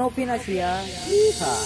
Novinasia. Yeehaw.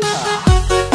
Bye.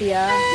Yeah.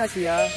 Hasilnya.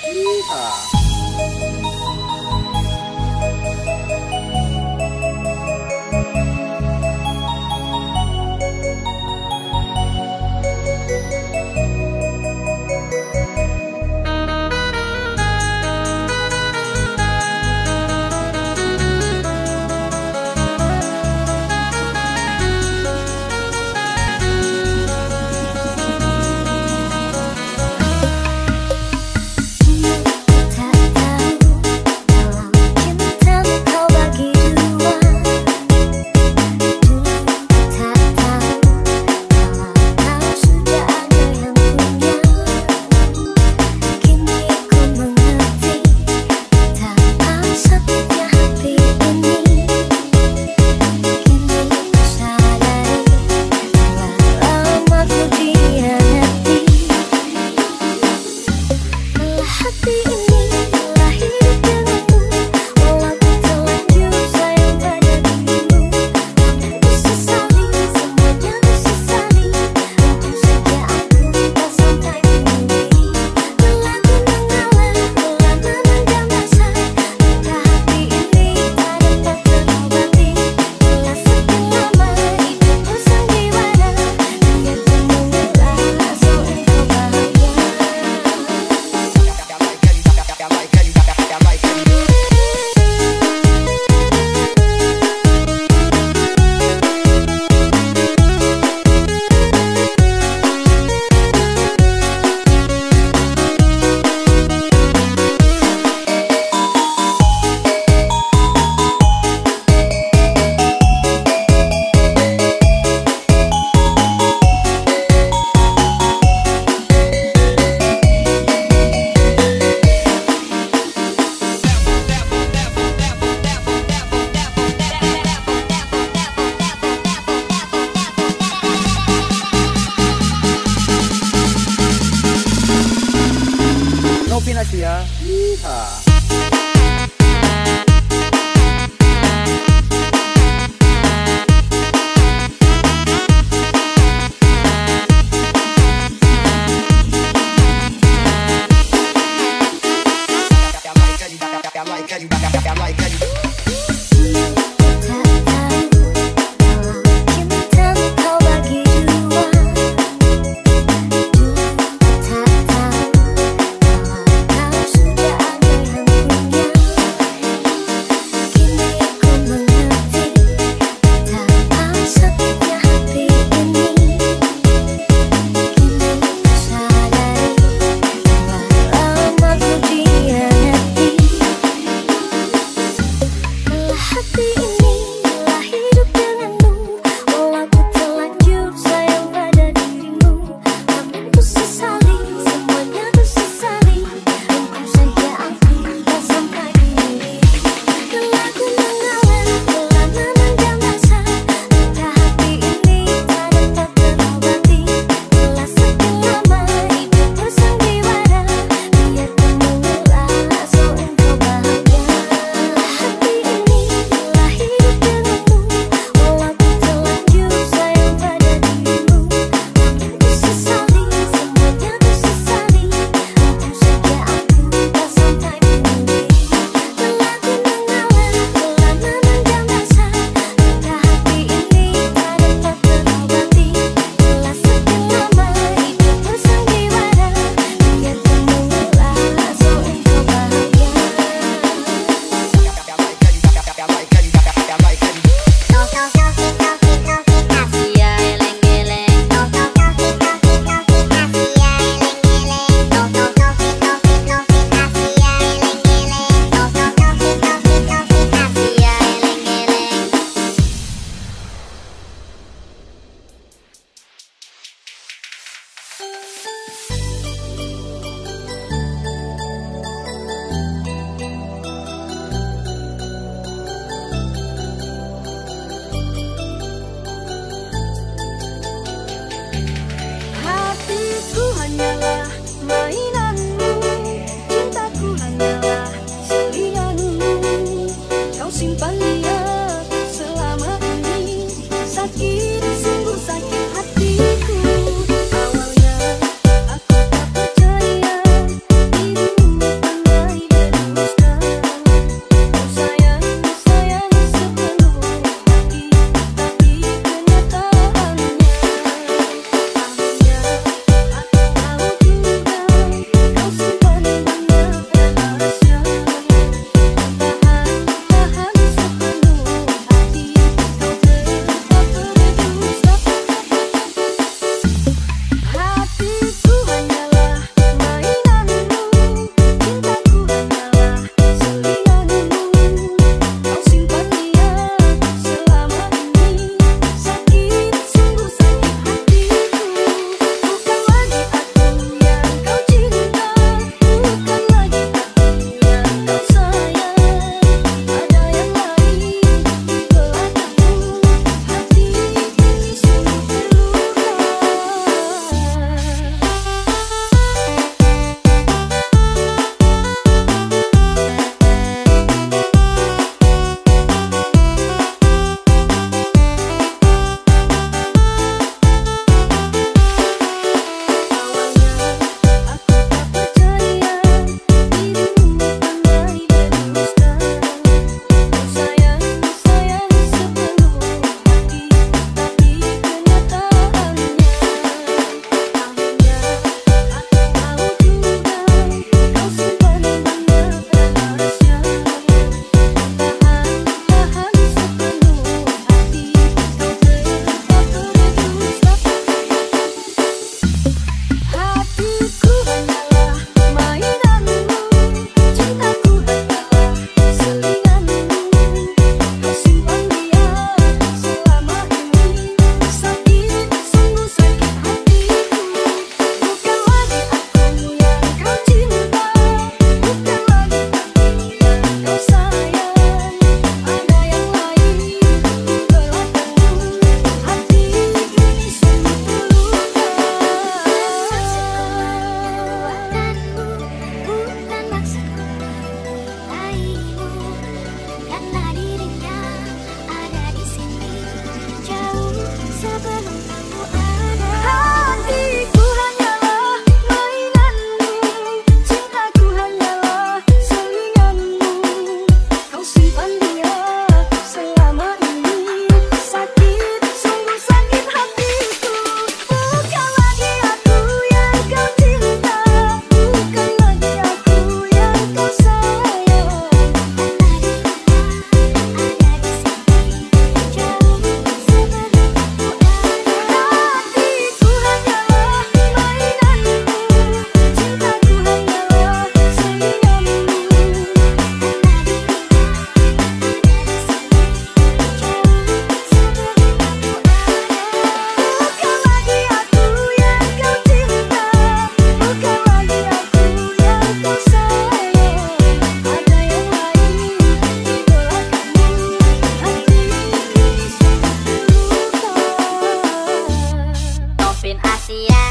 Asia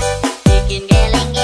bikin geleng